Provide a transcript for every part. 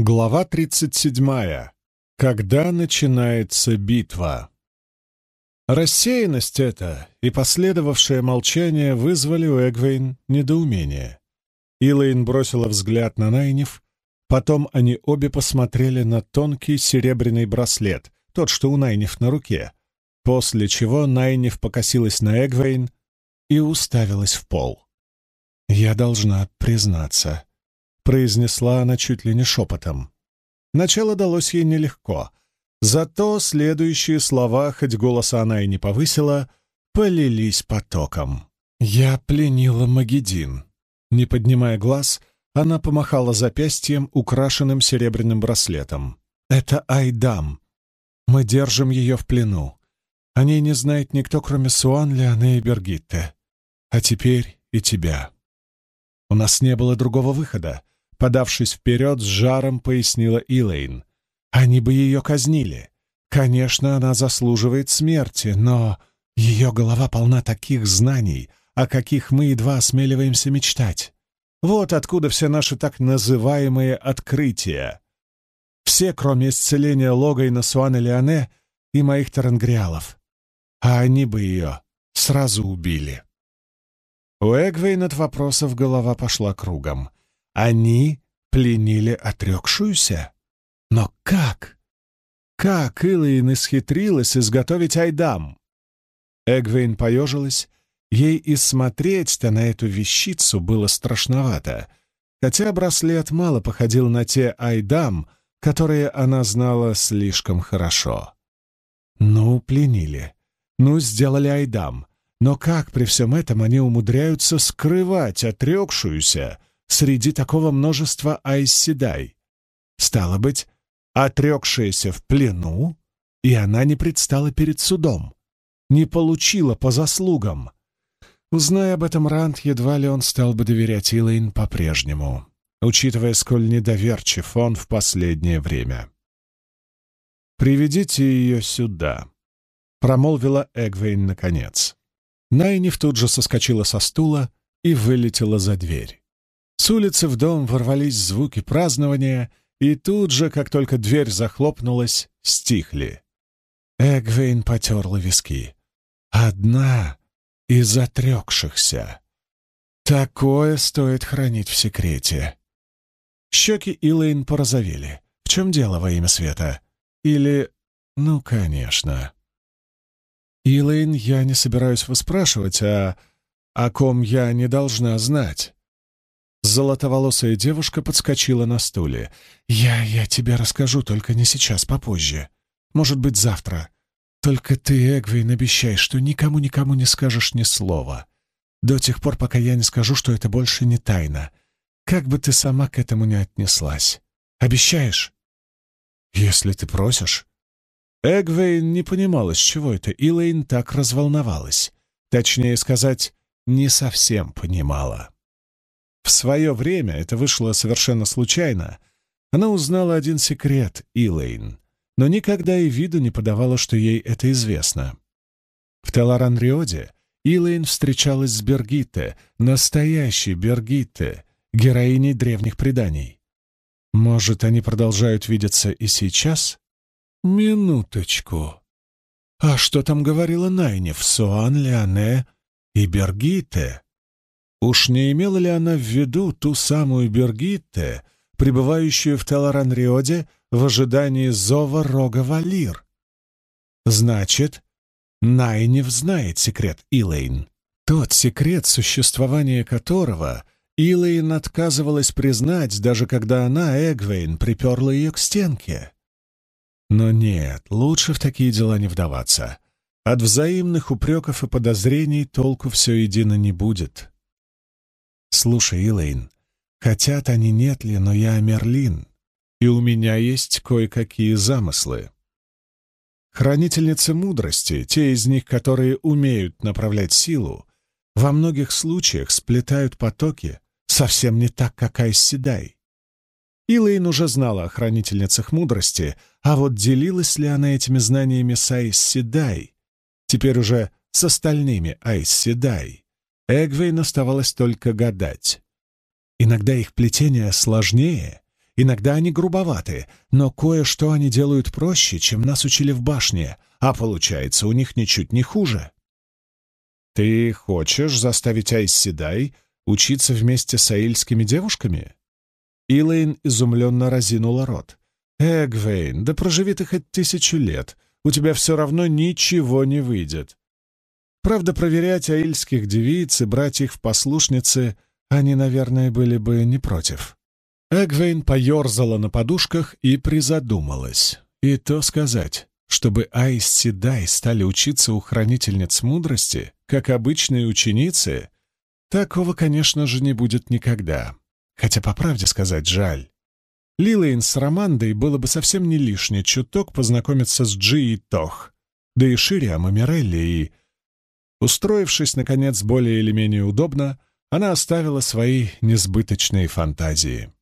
Глава 37. Когда начинается битва? Рассеянность эта и последовавшее молчание вызвали у Эгвейн недоумение. Илэйн бросила взгляд на Найниф, потом они обе посмотрели на тонкий серебряный браслет, тот, что у Найниф на руке, после чего Найниф покосилась на Эгвейн и уставилась в пол. «Я должна признаться», произнесла она чуть ли не шепотом. Начало далось ей нелегко, зато следующие слова, хоть голоса она и не повысила, полились потоком. «Я пленила Магедин». Не поднимая глаз, она помахала запястьем, украшенным серебряным браслетом. «Это Айдам. Мы держим ее в плену. О ней не знает никто, кроме Суан, Леоне и Бергитте. А теперь и тебя. У нас не было другого выхода. Подавшись вперед, с жаром пояснила Илэйн. «Они бы ее казнили. Конечно, она заслуживает смерти, но ее голова полна таких знаний, о каких мы едва осмеливаемся мечтать. Вот откуда все наши так называемые открытия. Все, кроме исцеления Логайна Суана Леоне и моих тарангриалов. А они бы ее сразу убили». У Эгвейн от вопросов голова пошла кругом. Они пленили отрекшуюся? Но как? Как Илайн исхитрилась изготовить Айдам? Эгвейн поежилась. Ей и смотреть-то на эту вещицу было страшновато, хотя браслет мало походил на те Айдам, которые она знала слишком хорошо. Ну, пленили. Ну, сделали Айдам. Но как при всем этом они умудряются скрывать отрекшуюся среди такого множества айсседай. Стало быть, отрекшаяся в плену, и она не предстала перед судом, не получила по заслугам. Узная об этом Ранд, едва ли он стал бы доверять Илэйн по-прежнему, учитывая, сколь недоверчив он в последнее время. «Приведите ее сюда», — промолвила Эгвейн наконец. Найниф тут же соскочила со стула и вылетела за дверь. С улицы в дом ворвались звуки празднования, и тут же, как только дверь захлопнулась, стихли. Эгвейн потерла виски. «Одна из отрекшихся. Такое стоит хранить в секрете». Щеки Илэйн порозовели. «В чем дело во имя света?» Или... «Ну, конечно». «Илэйн, я не собираюсь выспрашивать, а о ком я не должна знать». Золотоволосая девушка подскочила на стуле. «Я... я тебе расскажу, только не сейчас, попозже. Может быть, завтра. Только ты, Эгвейн, обещай, что никому-никому не скажешь ни слова. До тех пор, пока я не скажу, что это больше не тайна. Как бы ты сама к этому не отнеслась. Обещаешь?» «Если ты просишь». Эгвейн не понимала, с чего это Илэйн так разволновалась. Точнее сказать, не совсем понимала. В свое время это вышло совершенно случайно. Она узнала один секрет Илэйн, но никогда и виду не подавала, что ей это известно. В Теларанриоде Илэйн встречалась с Бергитте, настоящей Бергитте, героиней древних преданий. Может, они продолжают видеться и сейчас? Минуточку. А что там говорила Найнев, Суан, Леоне и Бергитте? Уж не имела ли она в виду ту самую Бергитте, пребывающую в Теларанриоде в ожидании зова рога Валир? Значит, Найнев знает секрет Илэйн. Тот секрет, существование которого Илэйн отказывалась признать, даже когда она, Эгвейн, приперла ее к стенке. Но нет, лучше в такие дела не вдаваться. От взаимных упреков и подозрений толку все едино не будет. «Слушай, Илэйн, хотят они нет ли, но я Мерлин, и у меня есть кое-какие замыслы. Хранительницы мудрости, те из них, которые умеют направлять силу, во многих случаях сплетают потоки совсем не так, как Айсседай. Илэйн уже знала о хранительницах мудрости, а вот делилась ли она этими знаниями с Айсседай, теперь уже с остальными Айсседай, Эгвейн оставалось только гадать. Иногда их плетение сложнее, Иногда они грубоваты, но кое-что они делают проще, чем нас учили в башне, а получается у них ничуть не хуже. Ты хочешь заставить Айс Седай учиться вместе с аильскими девушками? Илэйн изумленно разинула рот. Эгвейн, да проживи ты хоть тысячу лет, у тебя все равно ничего не выйдет. Правда, проверять аильских девиц и брать их в послушницы они, наверное, были бы не против. Эгвейн поерзала на подушках и призадумалась. И то сказать, чтобы Айс Седай стали учиться у хранительниц мудрости, как обычные ученицы, такого, конечно же, не будет никогда. Хотя, по правде сказать, жаль. Лилейн с Романдой было бы совсем не лишне чуток познакомиться с Джи и Тох, да и Шириам и Мирелли, и... Устроившись, наконец, более или менее удобно, она оставила свои несбыточные фантазии.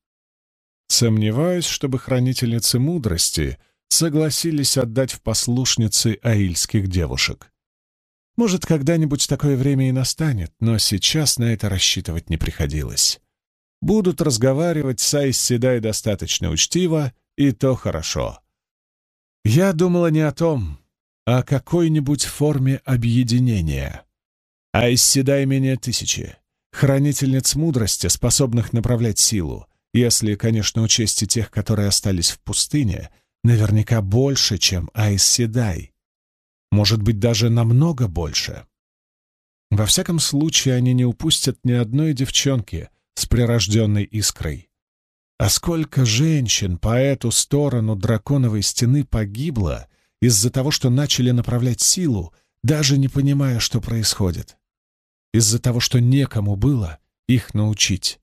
Сомневаюсь, чтобы хранительницы мудрости согласились отдать в послушницы аильских девушек. Может, когда-нибудь такое время и настанет, но сейчас на это рассчитывать не приходилось. Будут разговаривать с Айс Седай достаточно учтиво, и то хорошо. Я думала не о том, о какой-нибудь форме объединения. Айс Седай менее тысячи, хранительниц мудрости, способных направлять силу, если, конечно, учесть и тех, которые остались в пустыне, наверняка больше, чем Айс Седай. Может быть, даже намного больше. Во всяком случае, они не упустят ни одной девчонки с прирожденной искрой. А сколько женщин по эту сторону драконовой стены погибло из-за того, что начали направлять силу, даже не понимая, что происходит. Из-за того, что некому было их научить.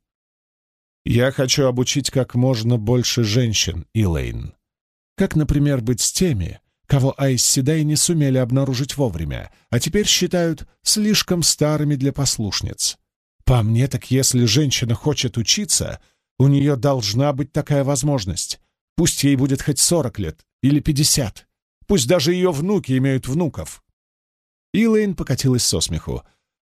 Я хочу обучить как можно больше женщин, Илэйн. Как, например, быть с теми, кого Айс Седай не сумели обнаружить вовремя, а теперь считают слишком старыми для послушниц. По мне, так если женщина хочет учиться, у нее должна быть такая возможность. Пусть ей будет хоть сорок лет или пятьдесят. Пусть даже ее внуки имеют внуков. Илэйн покатилась со смеху.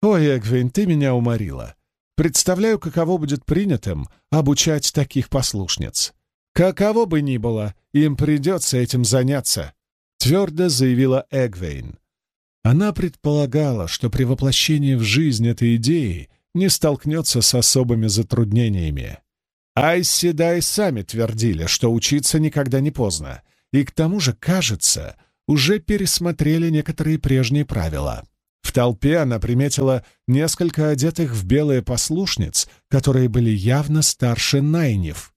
«Ой, Эгвин, ты меня уморила. Представляю, каково будет принятым обучать таких послушниц. Каково бы ни было, им придется этим заняться, твердо заявила Эгвейн. Она предполагала, что при воплощении в жизнь этой идеи не столкнется с особыми затруднениями. Айси Дай сами твердили, что учиться никогда не поздно, и к тому же, кажется, уже пересмотрели некоторые прежние правила. В толпе она приметила несколько одетых в белые послушниц, которые были явно старше Найнев.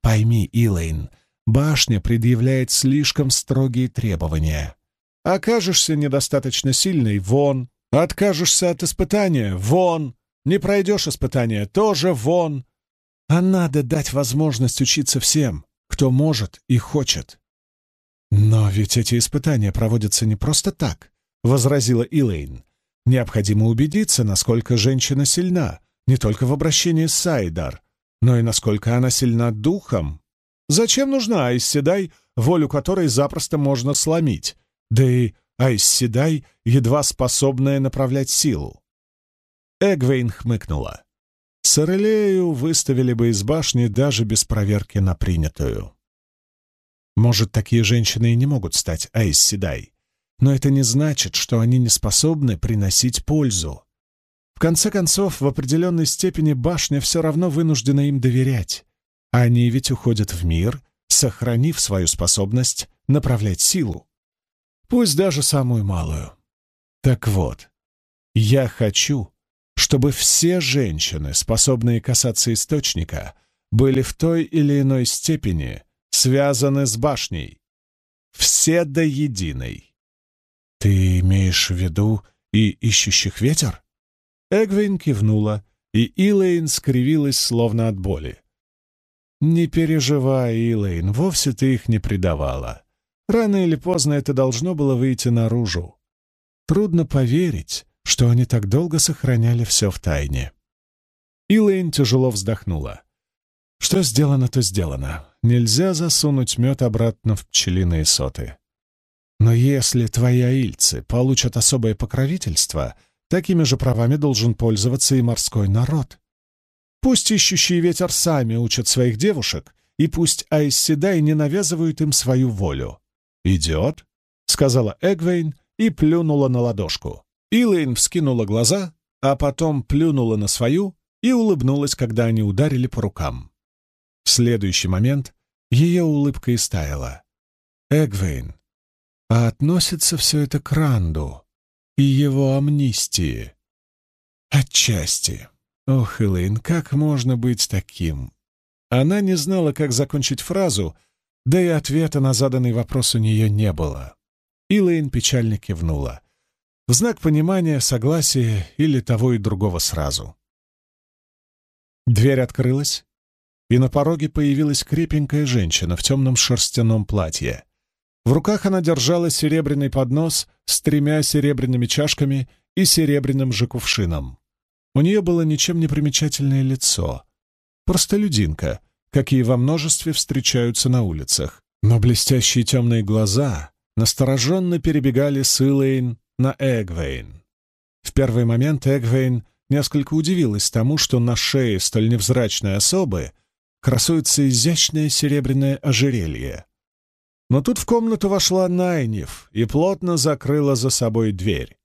«Пойми, Илэйн, башня предъявляет слишком строгие требования. Окажешься недостаточно сильной — вон. Откажешься от испытания — вон. Не пройдешь испытания — тоже вон. А надо дать возможность учиться всем, кто может и хочет». «Но ведь эти испытания проводятся не просто так», — возразила Илэйн. Необходимо убедиться, насколько женщина сильна, не только в обращении с Сайдар, но и насколько она сильна духом. Зачем нужна Айсседай, волю которой запросто можно сломить? Да и Айсседай, едва способная направлять силу. Эгвейн хмыкнула. Сорелею выставили бы из башни даже без проверки на принятую. Может, такие женщины и не могут стать Айсседай, но это не значит, что они не способны приносить пользу. В конце концов, в определенной степени башня все равно вынуждена им доверять. Они ведь уходят в мир, сохранив свою способность направлять силу. Пусть даже самую малую. Так вот, я хочу, чтобы все женщины, способные касаться источника, были в той или иной степени связаны с башней. Все до единой. «Ты имеешь в виду и ищущих ветер?» Эгвин кивнула, и Илэйн скривилась словно от боли. «Не переживай, Илэйн, вовсе ты их не предавала. Рано или поздно это должно было выйти наружу. Трудно поверить, что они так долго сохраняли все в тайне». Илэйн тяжело вздохнула. «Что сделано, то сделано. Нельзя засунуть мед обратно в пчелиные соты. Но если твои аильцы получат особое покровительство, такими же правами должен пользоваться и морской народ. Пусть ищущие ветер сами учат своих девушек и пусть Айсседай не навязывают им свою волю. «Идет», — сказала Эгвейн и плюнула на ладошку. Илэйн вскинула глаза, а потом плюнула на свою и улыбнулась, когда они ударили по рукам. Следующий момент ее улыбка истаяла. «Эгвейн, а относится все это к Ранду и его амнистии?» «Отчасти. Ох, Элэйн, как можно быть таким?» Она не знала, как закончить фразу, да и ответа на заданный вопрос у нее не было. Илэйн печально кивнула. В знак понимания, согласия или того и другого сразу. Дверь открылась, и на пороге появилась крепенькая женщина в темном шерстяном платье. В руках она держала серебряный поднос с тремя серебряными чашками и серебряным же кувшином. У нее было ничем не примечательное лицо. Простолюдинка, какие во множестве встречаются на улицах. Но блестящие темные глаза настороженно перебегали с Илэйн на Эгвейн. В первый момент Эгвейн несколько удивилась тому, что на шее столь невзрачной особы красуется изящное серебряное ожерелье. Но тут в комнату вошла Найниф и плотно закрыла за собой дверь.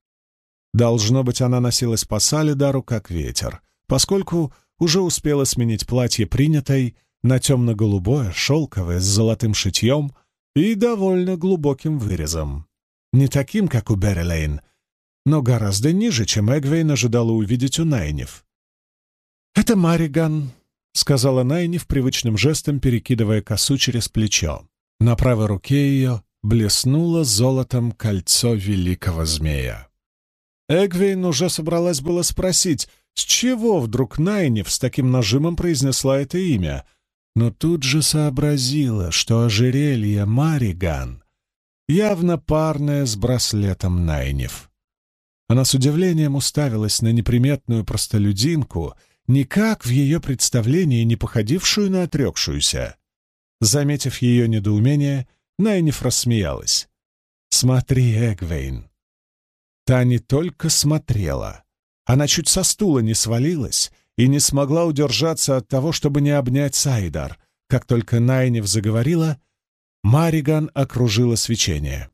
Должно быть, она носилась по Салидару как ветер, поскольку уже успела сменить платье принятой на темно-голубое, шелковое, с золотым шитьем и довольно глубоким вырезом. Не таким, как у Беррилейн, но гораздо ниже, чем Эгвейн ожидала увидеть у Найнев. «Это Мариган», — сказала Найнев привычным жестом, перекидывая косу через плечо. На правой руке ее блеснуло золотом кольцо великого змея. Эгвейн уже собралась было спросить, с чего вдруг Найнев с таким нажимом произнесла это имя, но тут же сообразила, что ожерелье Мариган явно парное с браслетом Найнев. Она с удивлением уставилась на неприметную простолюдинку, никак в ее представлении не походившую на отрекшуюся. Заметив ее недоумение, Найниф рассмеялась. «Смотри, Эгвейн!» Та не только смотрела, она чуть со стула не свалилась и не смогла удержаться от того, чтобы не обнять Сайдар. Как только Найниф заговорила, Мариган окружила свечение.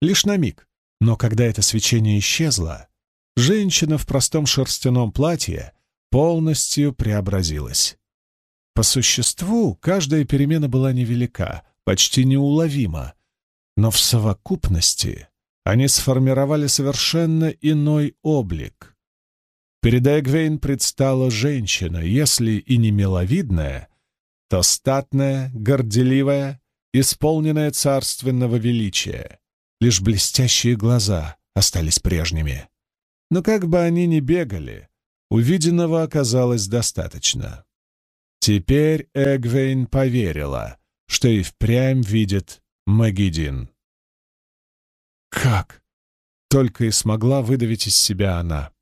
Лишь на миг, но когда это свечение исчезло, женщина в простом шерстяном платье полностью преобразилась. По существу, каждая перемена была невелика, почти неуловима, но в совокупности они сформировали совершенно иной облик. Перед Эгвейн предстала женщина, если и не миловидная, то статная, горделивая, исполненная царственного величия. Лишь блестящие глаза остались прежними. Но как бы они ни бегали, увиденного оказалось достаточно. Теперь Эгвейн поверила, что и впрямь видит Магидин. «Как?» — только и смогла выдавить из себя она.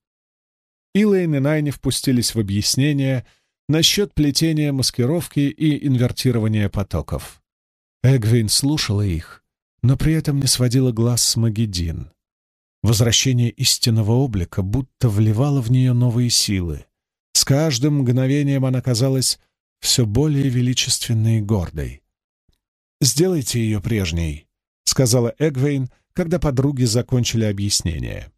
Илэйн и Найни впустились в объяснение насчет плетения маскировки и инвертирования потоков. Эгвейн слушала их, но при этом не сводила глаз с Магидин. Возвращение истинного облика будто вливало в нее новые силы. С каждым мгновением она казалась все более величественной и гордой. «Сделайте ее прежней», — сказала Эгвейн, когда подруги закончили объяснение.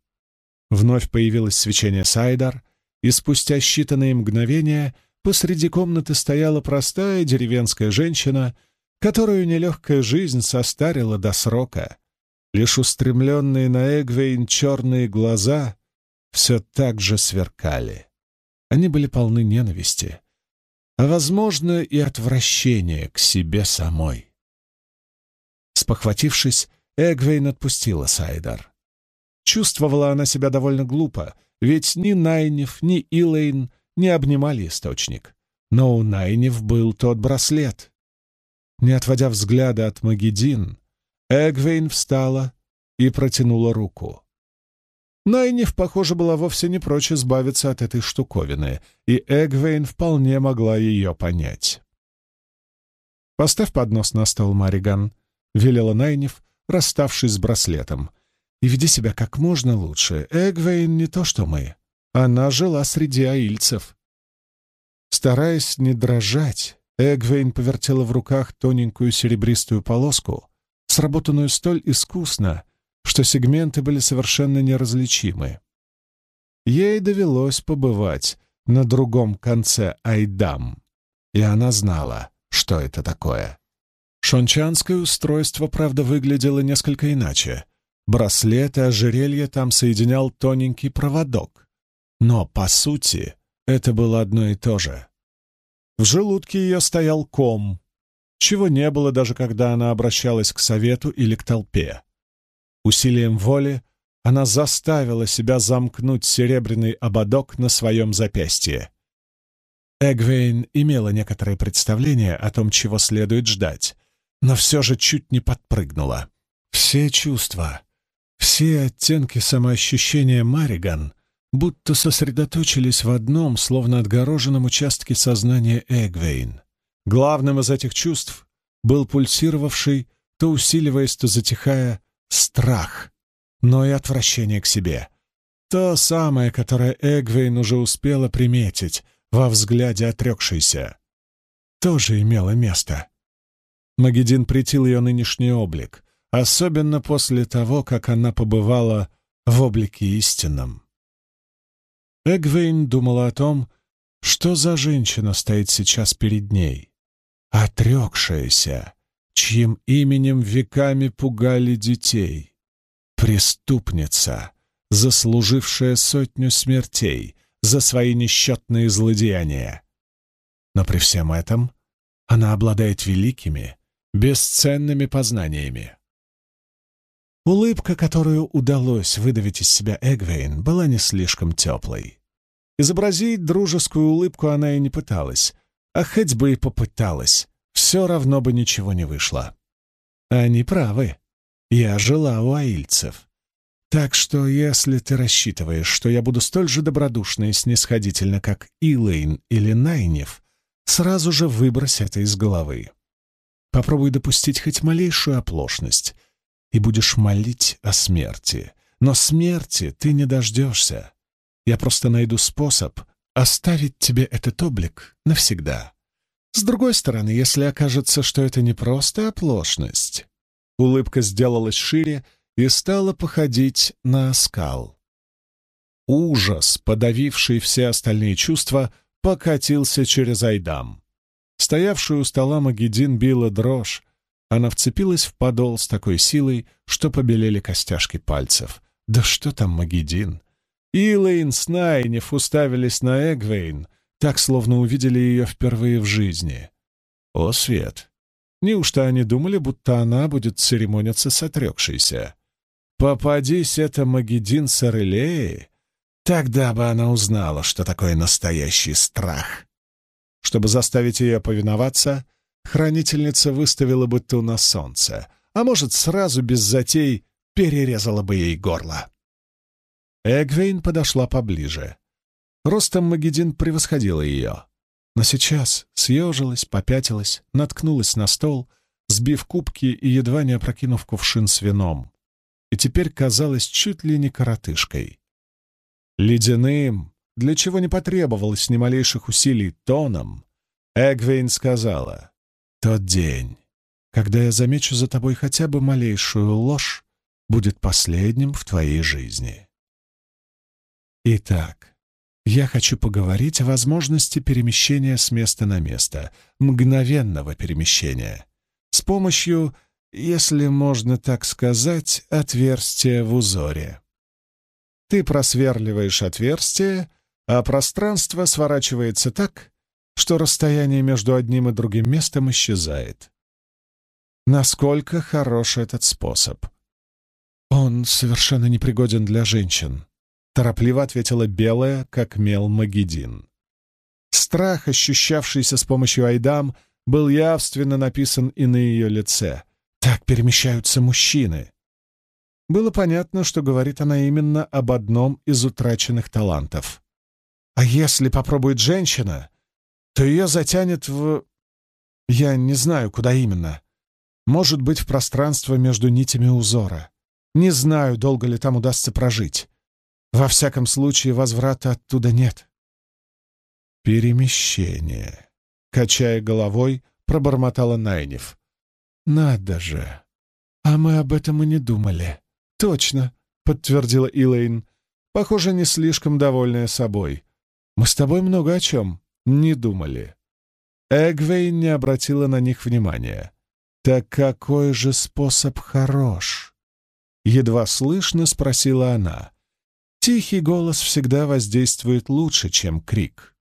Вновь появилось свечение Сайдар, и спустя считанные мгновения посреди комнаты стояла простая деревенская женщина, которую нелегкая жизнь состарила до срока. Лишь устремленные на Эгвейн черные глаза все так же сверкали. Они были полны ненависти, а, возможно, и отвращения к себе самой. Спохватившись, Эгвейн отпустила Сайдар. Чувствовала она себя довольно глупо, ведь ни Найнев, ни Илэйн не обнимали источник. Но у Найнев был тот браслет. Не отводя взгляда от Магедин, Эгвейн встала и протянула руку. Найниф, похоже, была вовсе не прочь избавиться от этой штуковины, и Эгвейн вполне могла ее понять. «Поставь поднос на стол, Мариган», — велела Найниф, расставшись с браслетом. «И веди себя как можно лучше. Эгвейн не то что мы. Она жила среди аильцев». Стараясь не дрожать Эгвейн повертела в руках тоненькую серебристую полоску, сработанную столь искусно, что сегменты были совершенно неразличимы. Ей довелось побывать на другом конце Айдам, и она знала, что это такое. Шончанское устройство, правда, выглядело несколько иначе. Браслет и ожерелье там соединял тоненький проводок. Но, по сути, это было одно и то же. В желудке ее стоял ком, чего не было даже когда она обращалась к совету или к толпе. Усилием воли она заставила себя замкнуть серебряный ободок на своем запястье. Эгвейн имела некоторое представление о том, чего следует ждать, но все же чуть не подпрыгнула. Все чувства, все оттенки самоощущения Мариган будто сосредоточились в одном, словно отгороженном участке сознания Эгвейн. Главным из этих чувств был пульсировавший, то усиливаясь, то затихая, страх, но и отвращение к себе. То самое, которое Эгвейн уже успела приметить во взгляде отрекшейся, тоже имело место. Магедин притил ее нынешний облик, особенно после того, как она побывала в облике истинном. Эгвейн думала о том, что за женщина стоит сейчас перед ней. Отрекшаяся, чьим именем веками пугали детей. Преступница, заслужившая сотню смертей за свои несчетные злодеяния. Но при всем этом она обладает великими, бесценными познаниями. Улыбка, которую удалось выдавить из себя Эгвейн, была не слишком теплой. Изобразить дружескую улыбку она и не пыталась, а хоть бы и попыталась, все равно бы ничего не вышло. Они правы. Я жила у аильцев. Так что, если ты рассчитываешь, что я буду столь же добродушна и снисходительна, как Илэйн или Найнев, сразу же выбрось это из головы. Попробуй допустить хоть малейшую оплошность, и будешь молить о смерти. Но смерти ты не дождешься. Я просто найду способ оставить тебе этот облик навсегда. С другой стороны, если окажется, что это не просто оплошность, улыбка сделалась шире и стала походить на оскал. Ужас, подавивший все остальные чувства, покатился через Айдам. Стоявшую у стола Магедин била дрожь. Она вцепилась в подол с такой силой, что побелели костяшки пальцев. Да что там Магедин? Илэйн с Найнев уставились на Эгвейн, так, словно увидели ее впервые в жизни. О, Свет! Неужто они думали, будто она будет церемониться с отрекшейся? Попадись это Магедин Сарелеи, тогда бы она узнала, что такое настоящий страх. Чтобы заставить ее повиноваться, хранительница выставила бы ту на солнце, а может, сразу без затей перерезала бы ей горло. Эгвейн подошла поближе. Ростом Магедин превосходила ее. Но сейчас съежилась, попятилась, наткнулась на стол, сбив кубки и едва не опрокинув кувшин с вином. И теперь казалась чуть ли не коротышкой. Ледяным, для чего не потребовалось ни малейших усилий тоном, Эгвейн сказала, «Тот день, когда я замечу за тобой хотя бы малейшую ложь, будет последним в твоей жизни». Итак, я хочу поговорить о возможности перемещения с места на место, мгновенного перемещения, с помощью, если можно так сказать, отверстия в узоре. Ты просверливаешь отверстие, а пространство сворачивается так, что расстояние между одним и другим местом исчезает. Насколько хорош этот способ? Он совершенно непригоден для женщин. Торопливо ответила белая, как мел Магедин. Страх, ощущавшийся с помощью Айдам, был явственно написан и на ее лице. Так перемещаются мужчины. Было понятно, что говорит она именно об одном из утраченных талантов. А если попробует женщина, то ее затянет в... Я не знаю, куда именно. Может быть, в пространство между нитями узора. Не знаю, долго ли там удастся прожить. Во всяком случае, возврата оттуда нет. Перемещение. — качая головой, пробормотала Найнев. «Надо же! А мы об этом и не думали». «Точно», — подтвердила Илэйн. «Похоже, не слишком довольная собой. Мы с тобой много о чем не думали». Эгвейн не обратила на них внимания. «Так какой же способ хорош?» Едва слышно спросила она. Тихий голос всегда воздействует лучше, чем крик.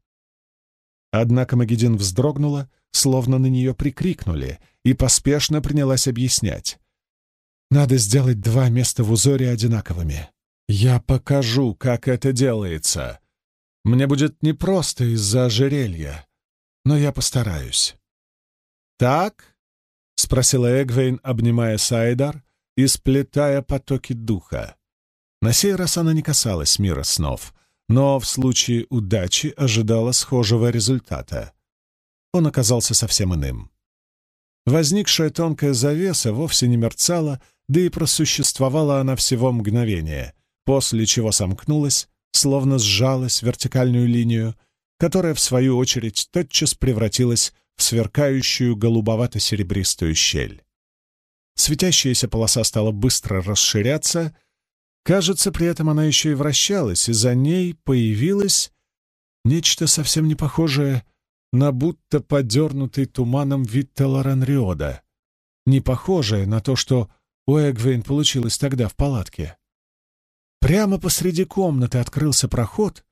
Однако Магедин вздрогнула, словно на нее прикрикнули, и поспешно принялась объяснять. «Надо сделать два места в узоре одинаковыми. Я покажу, как это делается. Мне будет непросто из-за ожерелья, но я постараюсь». «Так?» — спросила Эгвейн, обнимая Сайдар и сплетая потоки духа. На сей раз она не касалась мира снов, но в случае удачи ожидала схожего результата. Он оказался совсем иным. Возникшая тонкая завеса вовсе не мерцала, да и просуществовала она всего мгновение, после чего сомкнулась, словно сжалась вертикальную линию, которая, в свою очередь, тотчас превратилась в сверкающую голубовато-серебристую щель. Светящаяся полоса стала быстро расширяться — Кажется, при этом она еще и вращалась, и за ней появилось нечто совсем не похожее на будто подернутый туманом вид Телоранриода, не похожее на то, что у Эгвейн получилось тогда в палатке. Прямо посреди комнаты открылся проход,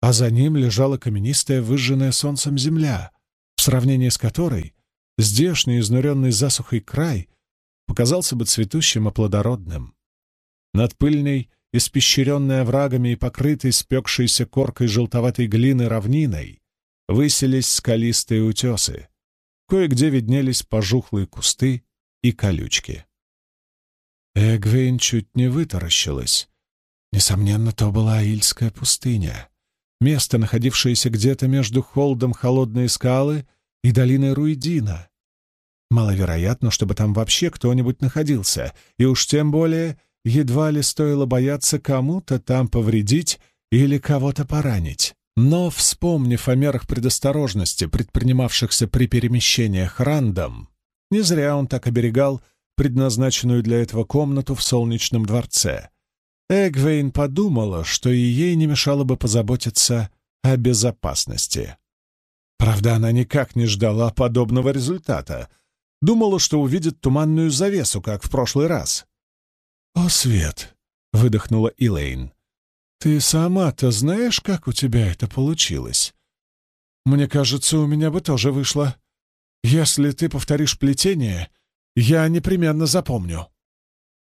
а за ним лежала каменистая, выжженная солнцем земля, в сравнении с которой здешний, изнуренный засухой край показался бы цветущим и плодородным. Над пыльной, испещренной оврагами и покрытой спекшейся коркой желтоватой глины равниной высились скалистые утесы. Кое-где виднелись пожухлые кусты и колючки. Эгвейн чуть не вытаращилась. Несомненно, то была Аильская пустыня. Место, находившееся где-то между холдом холодной скалы и долиной Руидина. Маловероятно, чтобы там вообще кто-нибудь находился, и уж тем более едва ли стоило бояться кому-то там повредить или кого-то поранить. Но, вспомнив о мерах предосторожности, предпринимавшихся при перемещениях рандом, не зря он так оберегал предназначенную для этого комнату в солнечном дворце. Эгвейн подумала, что и ей не мешало бы позаботиться о безопасности. Правда, она никак не ждала подобного результата. Думала, что увидит туманную завесу, как в прошлый раз. «О, Свет!» — выдохнула Илэйн. «Ты сама-то знаешь, как у тебя это получилось? Мне кажется, у меня бы тоже вышло. Если ты повторишь плетение, я непременно запомню».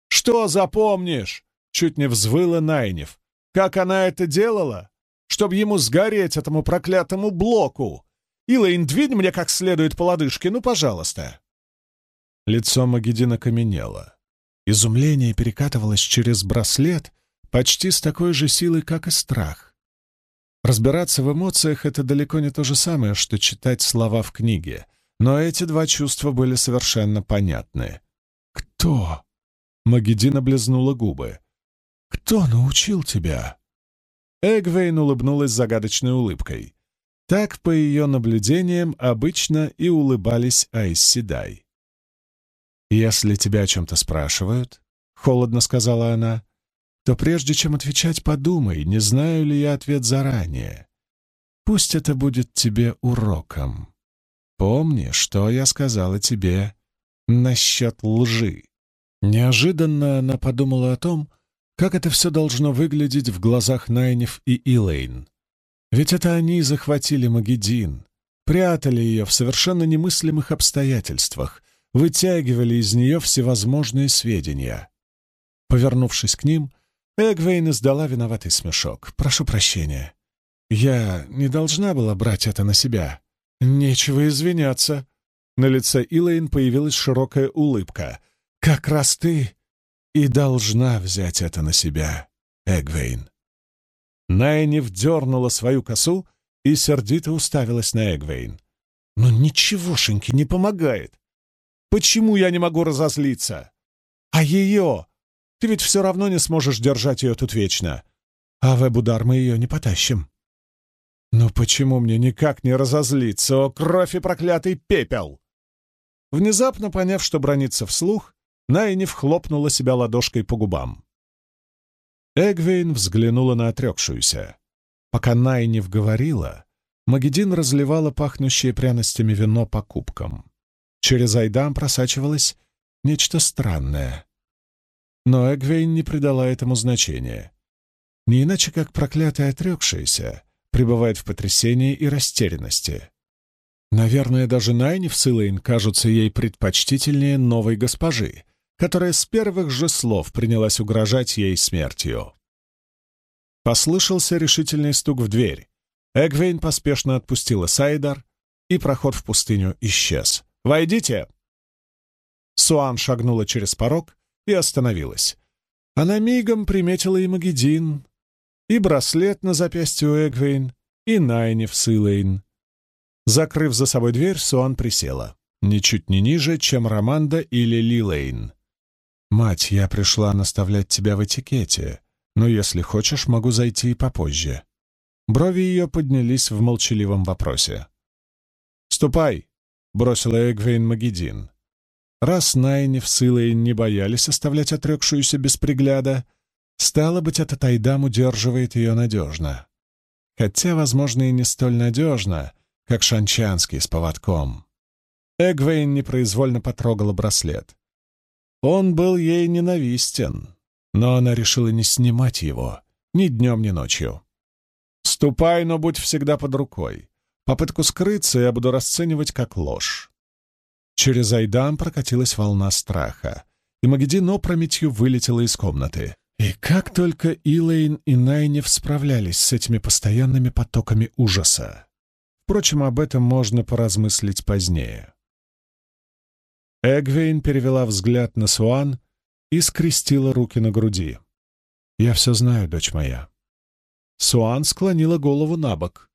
«Что запомнишь?» — чуть не взвыла Найнев. «Как она это делала? Чтобы ему сгореть, этому проклятому блоку! Илэйн, двинь мне как следует по лодыжке, ну, пожалуйста!» Лицо Магедина каменело. Изумление перекатывалось через браслет почти с такой же силой, как и страх. Разбираться в эмоциях — это далеко не то же самое, что читать слова в книге, но эти два чувства были совершенно понятны. «Кто?» — Магеддин облизнула губы. «Кто научил тебя?» Эгвейн улыбнулась загадочной улыбкой. Так, по ее наблюдениям, обычно и улыбались Айсседай. «Если тебя о чем-то спрашивают», — холодно сказала она, «то прежде чем отвечать, подумай, не знаю ли я ответ заранее. Пусть это будет тебе уроком. Помни, что я сказала тебе насчет лжи». Неожиданно она подумала о том, как это все должно выглядеть в глазах Найнев и Илэйн. Ведь это они захватили Магеддин, прятали ее в совершенно немыслимых обстоятельствах, вытягивали из нее всевозможные сведения. Повернувшись к ним, Эгвейн издала виноватый смешок. «Прошу прощения. Я не должна была брать это на себя. Нечего извиняться». На лице Илэйн появилась широкая улыбка. «Как раз ты и должна взять это на себя, Эгвейн». Найни вдернула свою косу и сердито уставилась на Эгвейн. «Но ничегошеньки не помогает. Почему я не могу разозлиться? А ее? Ты ведь все равно не сможешь держать ее тут вечно. А в Эбудар мы ее не потащим. Но почему мне никак не разозлиться, о кровь и проклятый пепел? Внезапно поняв, что бронится вслух, Найниф хлопнула себя ладошкой по губам. Эгвейн взглянула на отрекшуюся. Пока Найниф говорила, Магедин разливала пахнущее пряностями вино по кубкам. Через Айдам просачивалось нечто странное. Но Эгвейн не придала этому значения. Не иначе, как проклятая отрекшаяся пребывает в потрясении и растерянности. Наверное, даже Найниф с Илэйн кажутся ей предпочтительнее новой госпожи, которая с первых же слов принялась угрожать ей смертью. Послышался решительный стук в дверь. Эгвейн поспешно отпустила Сайдар, и проход в пустыню исчез. «Войдите!» Суан шагнула через порог и остановилась. Она мигом приметила и Магедин, и браслет на запястье у Эгвейн, и Найниф с Илэйн. Закрыв за собой дверь, Суан присела, ничуть не ниже, чем Романда или Лилейн. «Мать, я пришла наставлять тебя в этикете, но если хочешь, могу зайти и попозже». Брови ее поднялись в молчаливом вопросе. «Ступай!» — бросила Эгвейн Магедин. Раз Найниф с Илэйн не боялись оставлять отрекшуюся без пригляда, стало быть, этот Айдам удерживает ее надежно. Хотя, возможно, и не столь надежно, как Шанчанский с поводком. Эгвейн непроизвольно потрогала браслет. Он был ей ненавистен, но она решила не снимать его ни днем, ни ночью. «Ступай, но будь всегда под рукой. Попытку скрыться я буду расценивать как ложь». Через Айдам прокатилась волна страха, и Магедин опрометью вылетела из комнаты. И как только Илэйн и Найнев справлялись с этими постоянными потоками ужаса. Впрочем, об этом можно поразмыслить позднее. Эгвейн перевела взгляд на Суан и скрестила руки на груди. «Я все знаю, дочь моя». Суан склонила голову на бок.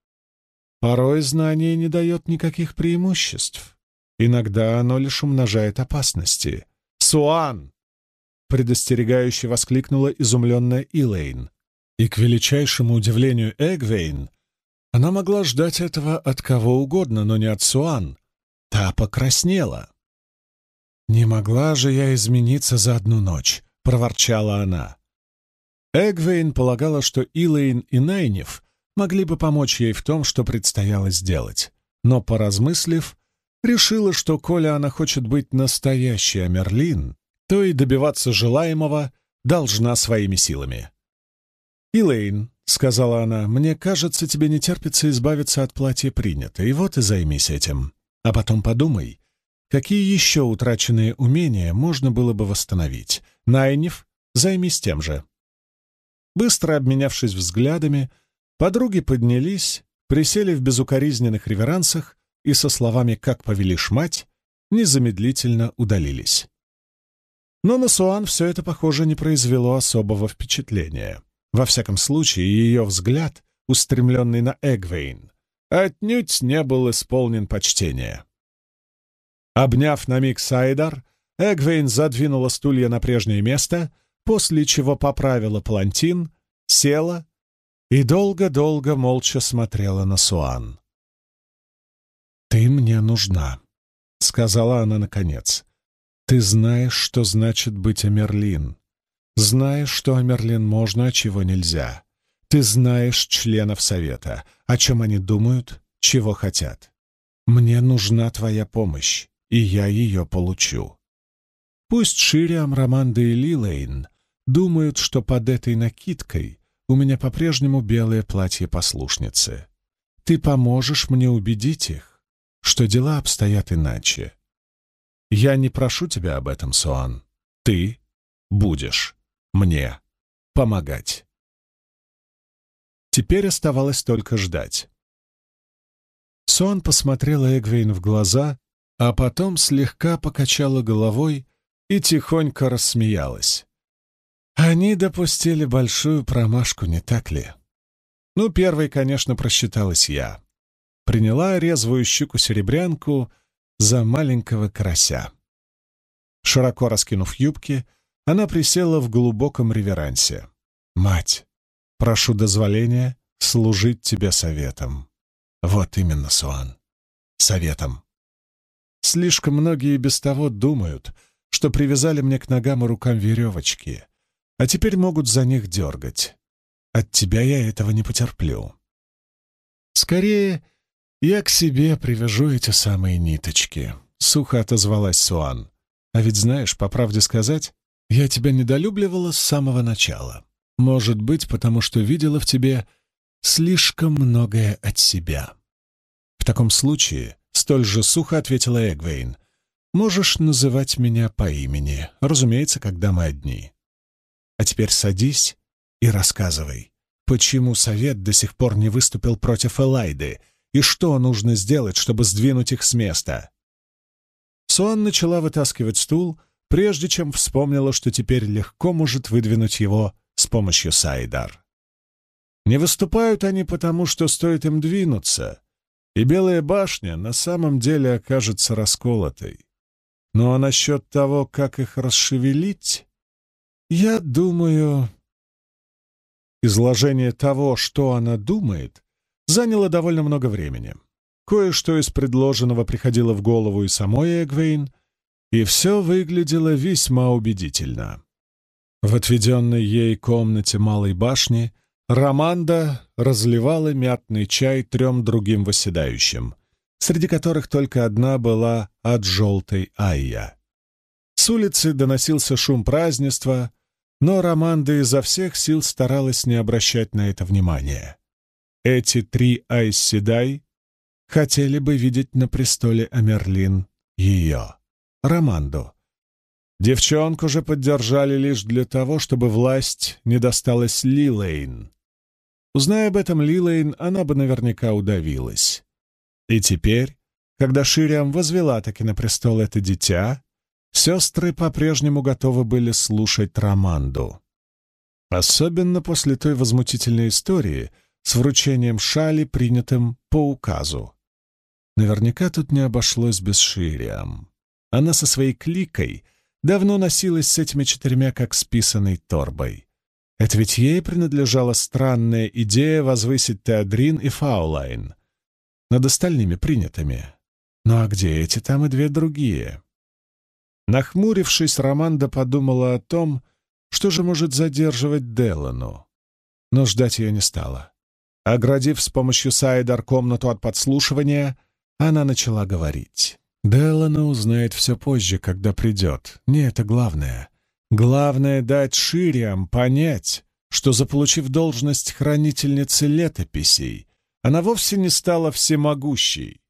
«Порой знание не дает никаких преимуществ. Иногда оно лишь умножает опасности». «Суан!» — предостерегающе воскликнула изумленная Илэйн. И, к величайшему удивлению Эгвейн, она могла ждать этого от кого угодно, но не от Суан. Та покраснела. «Не могла же я измениться за одну ночь», — проворчала она. Эгвейн полагала, что Илэйн и Найнев могли бы помочь ей в том, что предстояло сделать, но, поразмыслив, решила, что коли она хочет быть настоящей Амерлин, то и добиваться желаемого должна своими силами. «Илэйн», — сказала она, — «мне кажется, тебе не терпится избавиться от платья принято, и вот и займись этим. А потом подумай, Какие еще утраченные умения можно было бы восстановить? Найниф, займись тем же. Быстро обменявшись взглядами, подруги поднялись, присели в безукоризненных реверансах и со словами «как повелишь мать» незамедлительно удалились. Но на Суан все это, похоже, не произвело особого впечатления. Во всяком случае, ее взгляд, устремленный на Эгвейн, отнюдь не был исполнен почтения. Обняв на миг Сайдар, Эгвейн задвинула стулья на прежнее место, после чего поправила палантин, села и долго-долго молча смотрела на Суан. «Ты мне нужна», — сказала она наконец. «Ты знаешь, что значит быть Амерлин. Знаешь, что Амерлин можно, а чего нельзя. Ты знаешь членов Совета, о чем они думают, чего хотят. Мне нужна твоя помощь и я ее получу. Пусть Шириам, Романда и Лилейн думают, что под этой накидкой у меня по-прежнему белое платье послушницы. Ты поможешь мне убедить их, что дела обстоят иначе. Я не прошу тебя об этом, Суан. Ты будешь мне помогать. Теперь оставалось только ждать. Суан посмотрела Эгвейн в глаза а потом слегка покачала головой и тихонько рассмеялась. Они допустили большую промашку, не так ли? Ну, первой, конечно, просчиталась я. Приняла резвую щуку-серебрянку за маленького карася. Широко раскинув юбки, она присела в глубоком реверансе. «Мать, прошу дозволения служить тебе советом». Вот именно, Суан. Советом. Слишком многие без того думают, что привязали мне к ногам и рукам веревочки, а теперь могут за них дергать. От тебя я этого не потерплю. Скорее, я к себе привяжу эти самые ниточки, — сухо отозвалась Суан. А ведь знаешь, по правде сказать, я тебя недолюбливала с самого начала. Может быть, потому что видела в тебе слишком многое от себя. В таком случае, столь же сухо ответила Эгвейн, можешь называть меня по имени, разумеется, когда мы одни. А теперь садись и рассказывай, почему совет до сих пор не выступил против Элайды и что нужно сделать, чтобы сдвинуть их с места. Суан начала вытаскивать стул, прежде чем вспомнила, что теперь легко может выдвинуть его с помощью Сайдар. Не выступают они потому, что стоит им двинуться, и Белая башня на самом деле окажется расколотой. Ну а насчет того, как их расшевелить, я думаю... Изложение того, что она думает, заняло довольно много времени. Кое-что из предложенного приходило в голову и самой Эгвейн, и все выглядело весьма убедительно. В отведенной ей комнате малой башни Романда разливала мятный чай трем другим восседающим, среди которых только одна была от желтой Айя. С улицы доносился шум празднества, но Романда изо всех сил старалась не обращать на это внимания. Эти три Айсседай хотели бы видеть на престоле Амерлин ее, Романду, Девчонку же поддержали лишь для того, чтобы власть не досталась Лилейн. Узная об этом Лилейн, она бы наверняка удавилась. И теперь, когда Шириам возвела таки на престол это дитя, сестры по-прежнему готовы были слушать Романду. Особенно после той возмутительной истории с вручением шали, принятым по указу. Наверняка тут не обошлось без Шириам. Она со своей кликой — давно носилась с этими четырьмя как с торбой. Это ведь ей принадлежала странная идея возвысить Теодрин и Фаулайн над остальными принятыми. Ну а где эти там и две другие? Нахмурившись, Романда подумала о том, что же может задерживать Делану. Но ждать ее не стала. Оградив с помощью Сайдар комнату от подслушивания, она начала говорить. Делана узнает все позже, когда придет. Не это главное. Главное — дать Шириам понять, что, заполучив должность хранительницы летописей, она вовсе не стала всемогущей.